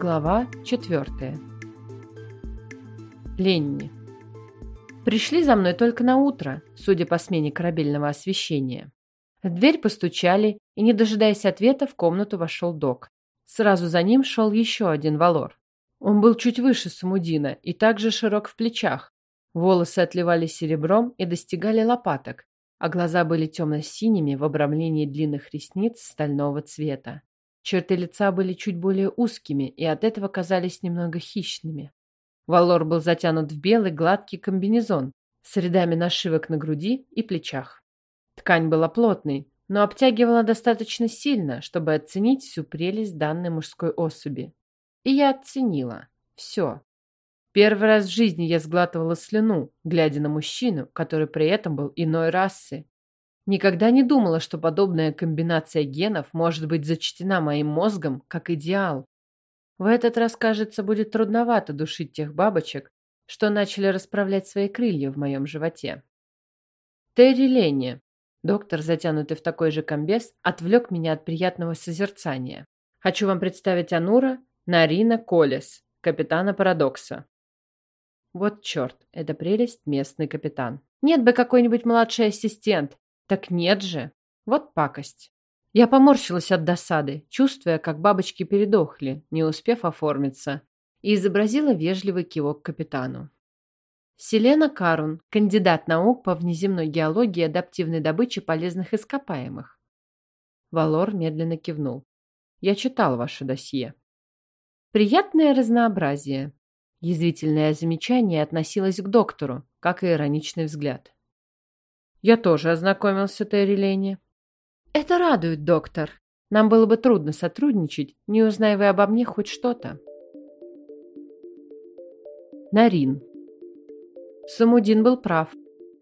Глава 4. Ленни. Пришли за мной только на утро, судя по смене корабельного освещения. В дверь постучали, и, не дожидаясь ответа, в комнату вошел док. Сразу за ним шел еще один валор. Он был чуть выше Самудина и также широк в плечах. Волосы отливали серебром и достигали лопаток, а глаза были темно-синими в обрамлении длинных ресниц стального цвета. Черты лица были чуть более узкими и от этого казались немного хищными. Валор был затянут в белый гладкий комбинезон с рядами нашивок на груди и плечах. Ткань была плотной, но обтягивала достаточно сильно, чтобы оценить всю прелесть данной мужской особи. И я оценила. Все. Первый раз в жизни я сглатывала слюну, глядя на мужчину, который при этом был иной расы. Никогда не думала, что подобная комбинация генов может быть зачтена моим мозгом как идеал. В этот раз, кажется, будет трудновато душить тех бабочек, что начали расправлять свои крылья в моем животе. Терри Ленни, доктор, затянутый в такой же комбез, отвлек меня от приятного созерцания. Хочу вам представить Анура Нарина Колес, капитана Парадокса. Вот черт, это прелесть местный капитан. Нет бы какой-нибудь младший ассистент, так нет же. Вот пакость. Я поморщилась от досады, чувствуя, как бабочки передохли, не успев оформиться, и изобразила вежливый кивок капитану. Селена Карун, кандидат наук по внеземной геологии и адаптивной добыче полезных ископаемых. Валор медленно кивнул. Я читал ваше досье. Приятное разнообразие. Язвительное замечание относилось к доктору, как и ироничный взгляд. Я тоже ознакомился, Терри Ленни. Это радует, доктор. Нам было бы трудно сотрудничать, не узнай вы обо мне хоть что-то. Нарин. Самудин был прав.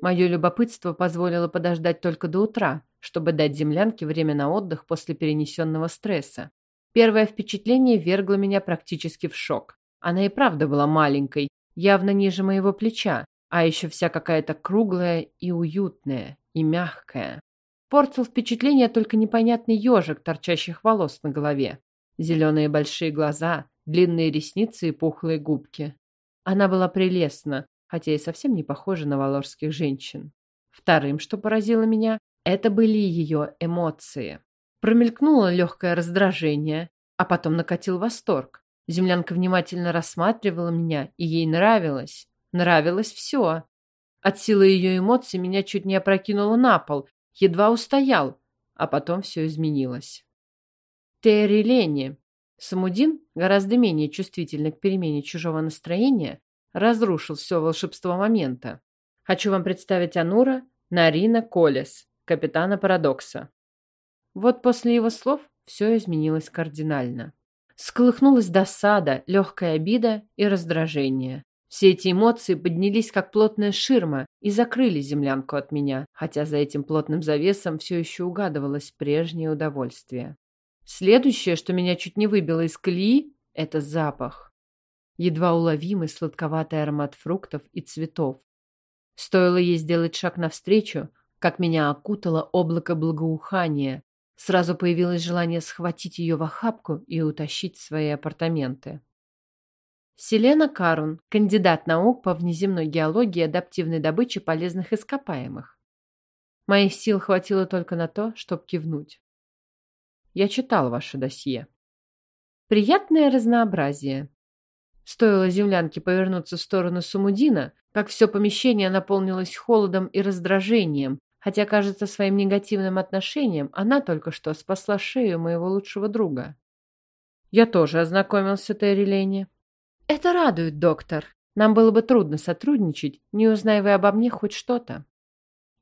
Мое любопытство позволило подождать только до утра, чтобы дать землянке время на отдых после перенесенного стресса. Первое впечатление вергло меня практически в шок. Она и правда была маленькой, явно ниже моего плеча, а еще вся какая-то круглая и уютная, и мягкая. Портил впечатление только непонятный ежик торчащих волос на голове. Зеленые большие глаза, длинные ресницы и пухлые губки. Она была прелестна, хотя и совсем не похожа на валорских женщин. Вторым, что поразило меня, это были ее эмоции. Промелькнуло легкое раздражение, а потом накатил восторг. Землянка внимательно рассматривала меня, и ей нравилось. Нравилось все. От силы ее эмоций меня чуть не опрокинуло на пол, едва устоял, а потом все изменилось. Терри Ленни. Самудин, гораздо менее чувствительный к перемене чужого настроения, разрушил все волшебство момента. Хочу вам представить Анура Нарина Колес, капитана Парадокса. Вот после его слов все изменилось кардинально. Сколыхнулась досада, легкая обида и раздражение. Все эти эмоции поднялись как плотная ширма и закрыли землянку от меня, хотя за этим плотным завесом все еще угадывалось прежнее удовольствие. Следующее, что меня чуть не выбило из колеи, это запах. Едва уловимый сладковатый аромат фруктов и цветов. Стоило ей сделать шаг навстречу, как меня окутало облако благоухания. Сразу появилось желание схватить ее в охапку и утащить в свои апартаменты. Селена Карун, кандидат наук по внеземной геологии и адаптивной добыче полезных ископаемых. Моих сил хватило только на то, чтобы кивнуть. Я читал ваше досье. Приятное разнообразие. Стоило землянке повернуться в сторону Сумудина, как все помещение наполнилось холодом и раздражением, хотя, кажется, своим негативным отношением она только что спасла шею моего лучшего друга. Я тоже ознакомился, Терри Ленни. Это радует, доктор. Нам было бы трудно сотрудничать, не узнай вы обо мне хоть что-то.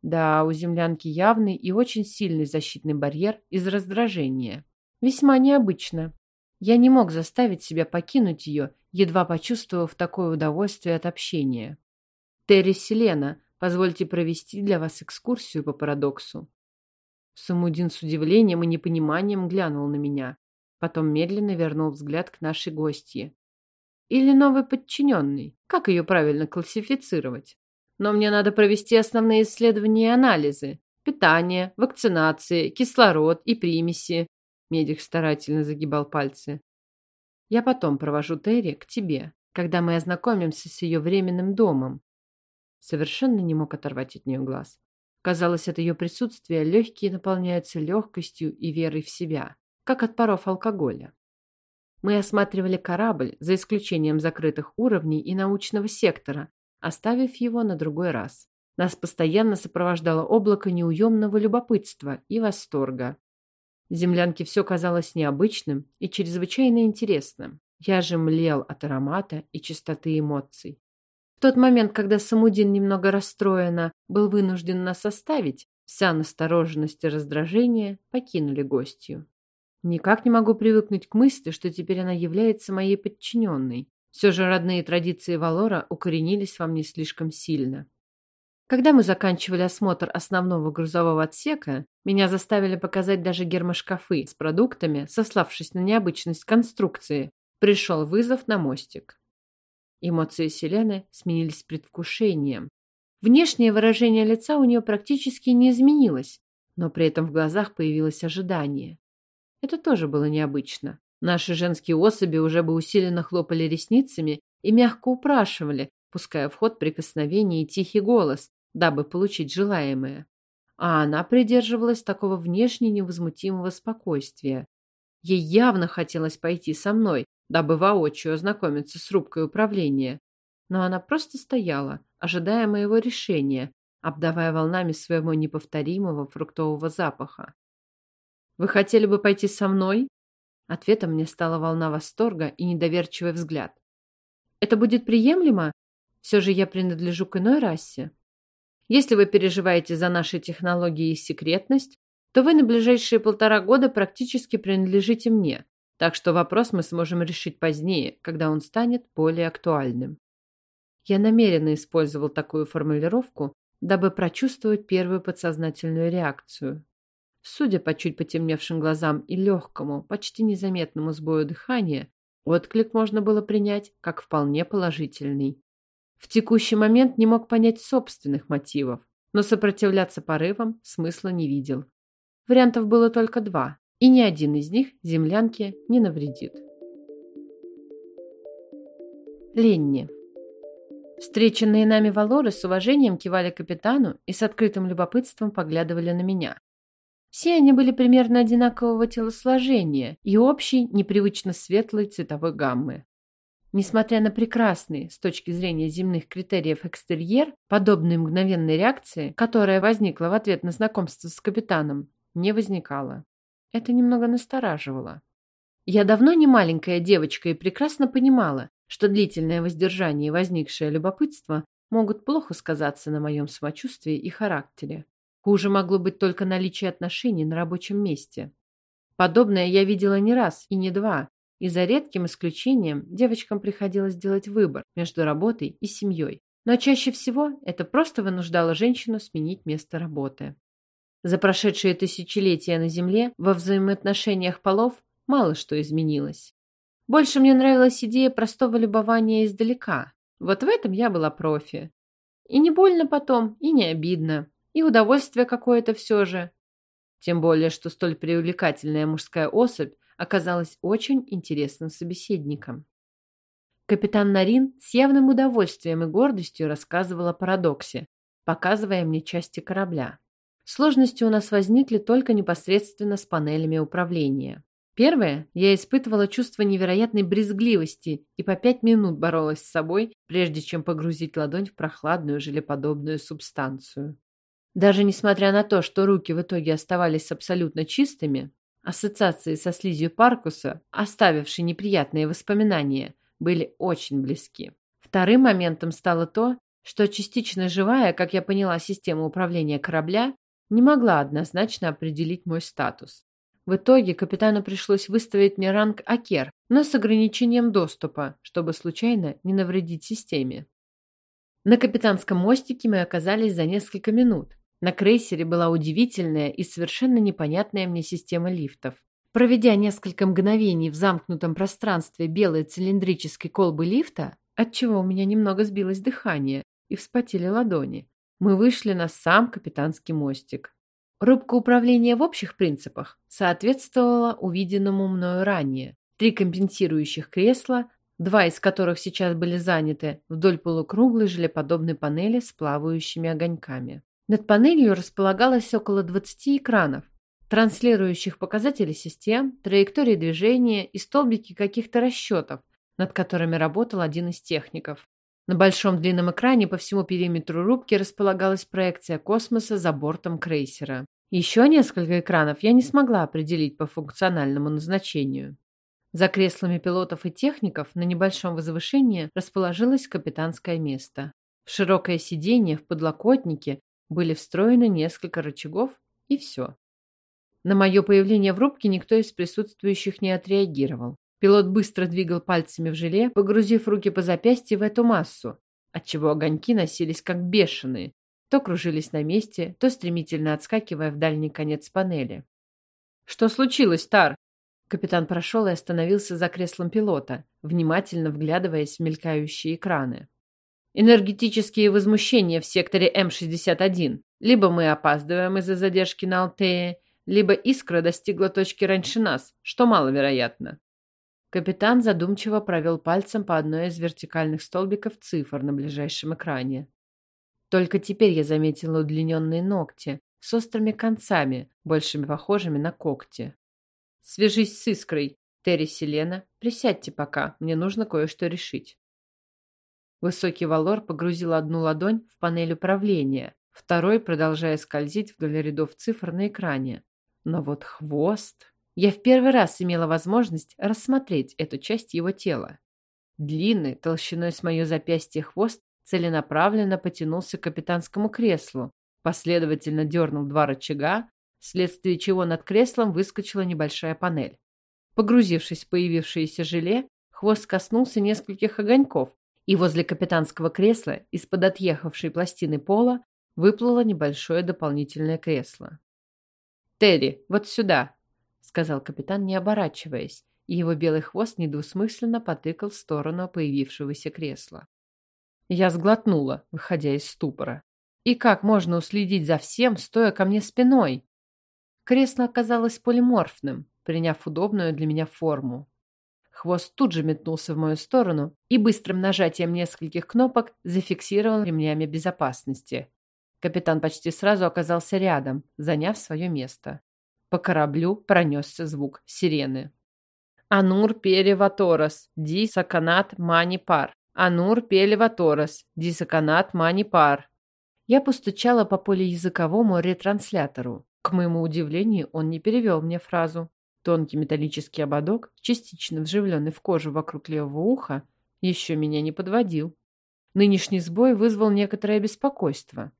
Да, у землянки явный и очень сильный защитный барьер из раздражения. Весьма необычно. Я не мог заставить себя покинуть ее, едва почувствовав такое удовольствие от общения. Терри Селена, позвольте провести для вас экскурсию по парадоксу. Самудин с удивлением и непониманием глянул на меня. Потом медленно вернул взгляд к нашей гостье. Или новый подчиненный? Как ее правильно классифицировать? Но мне надо провести основные исследования и анализы. Питание, вакцинации, кислород и примеси. Медик старательно загибал пальцы. Я потом провожу Терри к тебе, когда мы ознакомимся с ее временным домом. Совершенно не мог оторвать от нее глаз. Казалось, от ее присутствия легкие наполняются легкостью и верой в себя, как от паров алкоголя. Мы осматривали корабль, за исключением закрытых уровней и научного сектора, оставив его на другой раз. Нас постоянно сопровождало облако неуемного любопытства и восторга. Землянке все казалось необычным и чрезвычайно интересным. Я же млел от аромата и чистоты эмоций. В тот момент, когда Самудин немного расстроенно был вынужден нас оставить, вся настороженность и раздражение покинули гостью. Никак не могу привыкнуть к мысли, что теперь она является моей подчиненной. Все же родные традиции Валора укоренились во мне слишком сильно. Когда мы заканчивали осмотр основного грузового отсека, меня заставили показать даже гермошкафы с продуктами, сославшись на необычность конструкции, пришел вызов на мостик. Эмоции Селены сменились предвкушением. Внешнее выражение лица у нее практически не изменилось, но при этом в глазах появилось ожидание. Это тоже было необычно. Наши женские особи уже бы усиленно хлопали ресницами и мягко упрашивали, пуская в ход прикосновение и тихий голос, дабы получить желаемое. А она придерживалась такого внешне невозмутимого спокойствия. Ей явно хотелось пойти со мной, дабы воочию ознакомиться с рубкой управления. Но она просто стояла, ожидая моего решения, обдавая волнами своего неповторимого фруктового запаха. Вы хотели бы пойти со мной? Ответом мне стала волна восторга и недоверчивый взгляд. Это будет приемлемо? Все же я принадлежу к иной расе. Если вы переживаете за наши технологии и секретность, то вы на ближайшие полтора года практически принадлежите мне, так что вопрос мы сможем решить позднее, когда он станет более актуальным. Я намеренно использовал такую формулировку, дабы прочувствовать первую подсознательную реакцию. Судя по чуть потемневшим глазам и легкому, почти незаметному сбою дыхания, отклик можно было принять как вполне положительный. В текущий момент не мог понять собственных мотивов, но сопротивляться порывам смысла не видел. Вариантов было только два, и ни один из них землянке не навредит. Ленни. Встреченные нами валоры с уважением кивали капитану и с открытым любопытством поглядывали на меня. Все они были примерно одинакового телосложения и общей, непривычно светлой цветовой гаммы. Несмотря на прекрасный, с точки зрения земных критериев, экстерьер, подобной мгновенной реакции, которая возникла в ответ на знакомство с капитаном, не возникала. Это немного настораживало. Я давно не маленькая девочка и прекрасно понимала, что длительное воздержание и возникшее любопытство могут плохо сказаться на моем самочувствии и характере. Хуже могло быть только наличие отношений на рабочем месте. Подобное я видела не раз и не два, и за редким исключением девочкам приходилось делать выбор между работой и семьей. Но чаще всего это просто вынуждало женщину сменить место работы. За прошедшие тысячелетия на Земле во взаимоотношениях полов мало что изменилось. Больше мне нравилась идея простого любования издалека. Вот в этом я была профи. И не больно потом, и не обидно. И удовольствие какое-то все же. Тем более, что столь привлекательная мужская особь оказалась очень интересным собеседником. Капитан Нарин с явным удовольствием и гордостью рассказывал о парадоксе, показывая мне части корабля. Сложности у нас возникли только непосредственно с панелями управления. Первое, я испытывала чувство невероятной брезгливости и по пять минут боролась с собой, прежде чем погрузить ладонь в прохладную желеподобную субстанцию. Даже несмотря на то, что руки в итоге оставались абсолютно чистыми, ассоциации со слизью Паркуса, оставившие неприятные воспоминания, были очень близки. Вторым моментом стало то, что частично живая, как я поняла, система управления корабля не могла однозначно определить мой статус. В итоге капитану пришлось выставить мне ранг Акер, но с ограничением доступа, чтобы случайно не навредить системе. На капитанском мостике мы оказались за несколько минут, на крейсере была удивительная и совершенно непонятная мне система лифтов. Проведя несколько мгновений в замкнутом пространстве белой цилиндрической колбы лифта, отчего у меня немного сбилось дыхание и вспотели ладони, мы вышли на сам капитанский мостик. Рубка управления в общих принципах соответствовала увиденному мною ранее. три компенсирующих кресла, два из которых сейчас были заняты, вдоль полукруглой желеподобной панели с плавающими огоньками. Над панелью располагалось около 20 экранов, транслирующих показатели систем, траектории движения и столбики каких-то расчетов, над которыми работал один из техников. На большом длинном экране по всему периметру рубки располагалась проекция космоса за бортом крейсера. Еще несколько экранов я не смогла определить по функциональному назначению. За креслами пилотов и техников на небольшом возвышении расположилось капитанское место. В широкое сиденье в подлокотнике были встроены несколько рычагов, и все. На мое появление в рубке никто из присутствующих не отреагировал. Пилот быстро двигал пальцами в желе, погрузив руки по запястье в эту массу, отчего огоньки носились как бешеные, то кружились на месте, то стремительно отскакивая в дальний конец панели. «Что случилось, Тар?» Капитан прошел и остановился за креслом пилота, внимательно вглядываясь в мелькающие экраны. «Энергетические возмущения в секторе М-61. Либо мы опаздываем из-за задержки на Алтее, либо искра достигла точки раньше нас, что маловероятно». Капитан задумчиво провел пальцем по одной из вертикальных столбиков цифр на ближайшем экране. Только теперь я заметила удлиненные ногти с острыми концами, больше похожими на когти. Свяжись с Искрой. Терри Селена, присядьте пока, мне нужно кое-что решить. Высокий Валор погрузил одну ладонь в панель управления, второй продолжая скользить вдоль рядов цифр на экране. Но вот хвост... Я в первый раз имела возможность рассмотреть эту часть его тела. Длинный, толщиной с мое запястье хвост целенаправленно потянулся к капитанскому креслу, последовательно дернул два рычага, вследствие чего над креслом выскочила небольшая панель. Погрузившись в появившееся желе, хвост коснулся нескольких огоньков, и возле капитанского кресла из-под отъехавшей пластины пола выплыло небольшое дополнительное кресло. «Терри, вот сюда!» — сказал капитан, не оборачиваясь, и его белый хвост недвусмысленно потыкал в сторону появившегося кресла. Я сглотнула, выходя из ступора. И как можно уследить за всем, стоя ко мне спиной? Кресло оказалось полиморфным, приняв удобную для меня форму. Хвост тут же метнулся в мою сторону и быстрым нажатием нескольких кнопок зафиксировал ремнями безопасности. Капитан почти сразу оказался рядом, заняв свое место. По кораблю пронесся звук сирены. «Анур переваторос, ди саканат мани пар. Анур переваторос, ди саканат мани пар». Я постучала по полиязыковому ретранслятору. К моему удивлению, он не перевел мне фразу. Тонкий металлический ободок, частично вживленный в кожу вокруг левого уха, еще меня не подводил. Нынешний сбой вызвал некоторое беспокойство.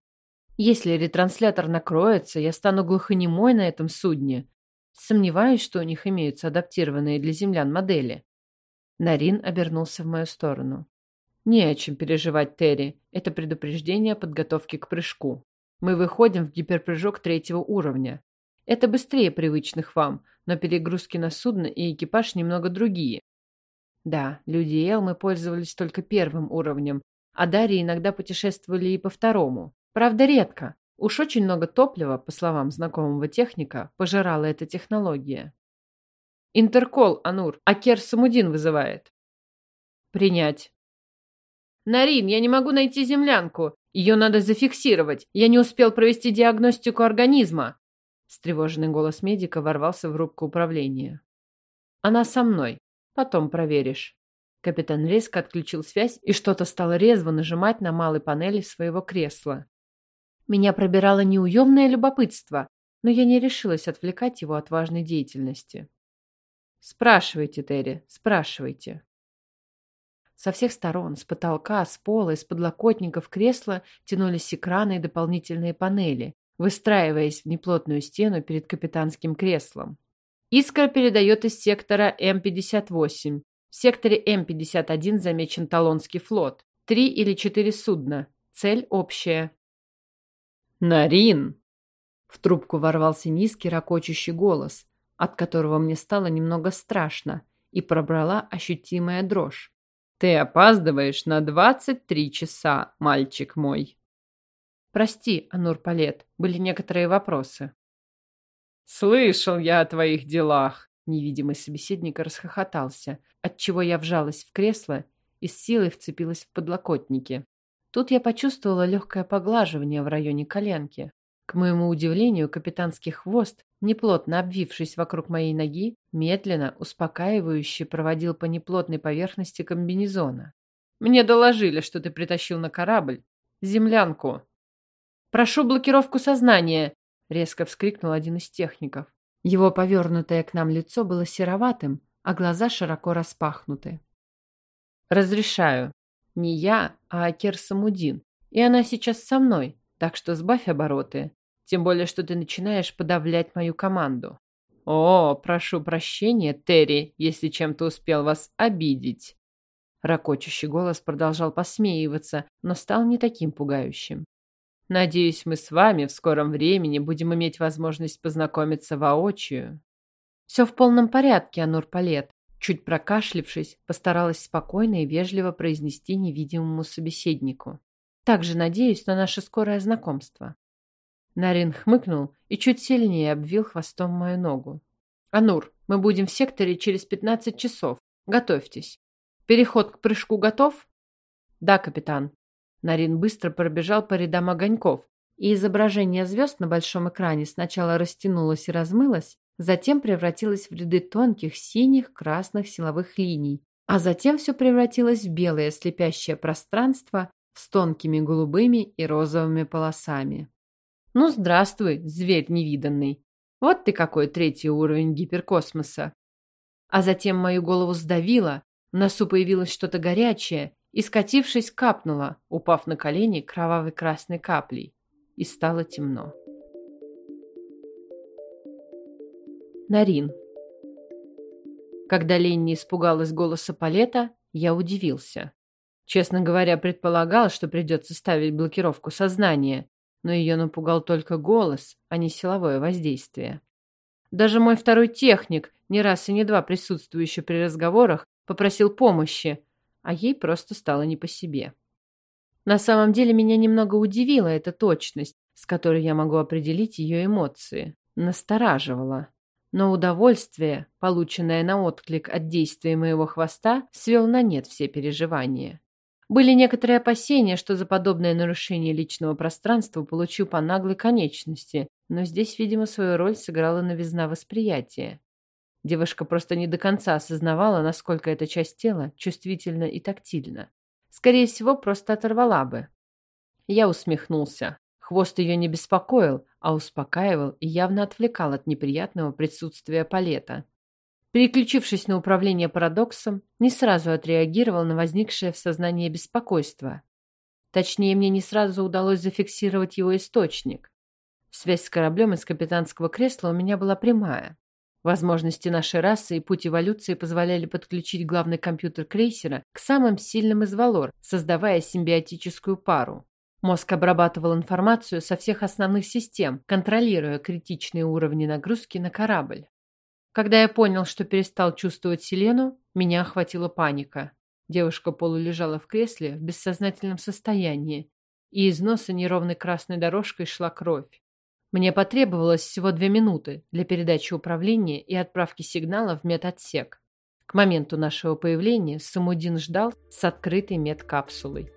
Если ретранслятор накроется, я стану глухонемой на этом судне. Сомневаюсь, что у них имеются адаптированные для землян модели. Нарин обернулся в мою сторону. «Не о чем переживать, Терри. Это предупреждение о подготовке к прыжку. Мы выходим в гиперпрыжок третьего уровня. Это быстрее привычных вам, но перегрузки на судно и экипаж немного другие. Да, люди Эл мы пользовались только первым уровнем, а Дарьи иногда путешествовали и по второму. Правда, редко. Уж очень много топлива, по словам знакомого техника, пожирала эта технология. Интеркол, Анур. Акер Самудин вызывает. Принять. Нарин, я не могу найти землянку. Ее надо зафиксировать. Я не успел провести диагностику организма. Встревоженный голос медика ворвался в рубку управления. Она со мной. Потом проверишь. Капитан резко отключил связь и что-то стало резво нажимать на малой панели своего кресла. Меня пробирало неуемное любопытство, но я не решилась отвлекать его от важной деятельности. «Спрашивайте, Терри, спрашивайте». Со всех сторон, с потолка, с пола, из подлокотников кресла тянулись экраны и дополнительные панели, выстраиваясь в неплотную стену перед капитанским креслом. Искра передает из сектора М-58. В секторе М-51 замечен Талонский флот. Три или четыре судна. Цель общая. «Нарин!» В трубку ворвался низкий ракочущий голос, от которого мне стало немного страшно, и пробрала ощутимая дрожь. Ты опаздываешь на двадцать три часа, мальчик мой. Прости, Анур Палет, были некоторые вопросы. Слышал я о твоих делах. Невидимый собеседник расхохотался, отчего я вжалась в кресло и с силой вцепилась в подлокотники. Тут я почувствовала легкое поглаживание в районе коленки. К моему удивлению, капитанский хвост, неплотно обвившись вокруг моей ноги, медленно, успокаивающе проводил по неплотной поверхности комбинезона. «Мне доложили, что ты притащил на корабль землянку». «Прошу блокировку сознания!» — резко вскрикнул один из техников. Его повернутое к нам лицо было сероватым, а глаза широко распахнуты. «Разрешаю. Не я, а Акер Самудин. И она сейчас со мной, так что сбавь обороты. Тем более, что ты начинаешь подавлять мою команду. О, прошу прощения, Терри, если чем-то успел вас обидеть». Рокочущий голос продолжал посмеиваться, но стал не таким пугающим. Надеюсь, мы с вами в скором времени будем иметь возможность познакомиться воочию. Все в полном порядке, Анур Палет. Чуть прокашлившись, постаралась спокойно и вежливо произнести невидимому собеседнику. Также надеюсь на наше скорое знакомство. Нарин хмыкнул и чуть сильнее обвил хвостом мою ногу. «Анур, мы будем в секторе через пятнадцать часов. Готовьтесь. Переход к прыжку готов?» «Да, капитан», Нарин быстро пробежал по рядам огоньков, и изображение звезд на большом экране сначала растянулось и размылось, затем превратилось в ряды тонких синих, красных силовых линий, а затем все превратилось в белое слепящее пространство с тонкими голубыми и розовыми полосами. «Ну, здравствуй, зверь невиданный! Вот ты какой третий уровень гиперкосмоса!» А затем мою голову сдавило, в носу появилось что-то горячее, и, скатившись, капнула, упав на колени кровавой красной каплей, и стало темно. Нарин. Когда Ленни испугалась голоса Палета, я удивился. Честно говоря, предполагал, что придется ставить блокировку сознания, но ее напугал только голос, а не силовое воздействие. Даже мой второй техник, не раз и не два присутствующий при разговорах, попросил помощи, а ей просто стало не по себе. На самом деле меня немного удивила эта точность, с которой я могу определить ее эмоции. Настораживала. Но удовольствие, полученное на отклик от действия моего хвоста, свел на нет все переживания. Были некоторые опасения, что за подобное нарушение личного пространства получу по наглой конечности, но здесь, видимо, свою роль сыграла новизна восприятия. Девушка просто не до конца осознавала, насколько эта часть тела чувствительна и тактильна. Скорее всего, просто оторвала бы. Я усмехнулся. Хвост ее не беспокоил, а успокаивал и явно отвлекал от неприятного присутствия палета. Переключившись на управление парадоксом, не сразу отреагировал на возникшее в сознании беспокойство. Точнее, мне не сразу удалось зафиксировать его источник. Связь с кораблем из капитанского кресла у меня была прямая. Возможности нашей расы и путь эволюции позволяли подключить главный компьютер крейсера к самым сильным из Валор, создавая симбиотическую пару. Мозг обрабатывал информацию со всех основных систем, контролируя критичные уровни нагрузки на корабль. Когда я понял, что перестал чувствовать Селену, меня охватила паника. Девушка полулежала в кресле в бессознательном состоянии, и из носа неровной красной дорожкой шла кровь. Мне потребовалось всего две минуты для передачи управления и отправки сигнала в медотсек. К моменту нашего появления Самудин ждал с открытой медкапсулой.